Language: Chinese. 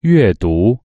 阅读。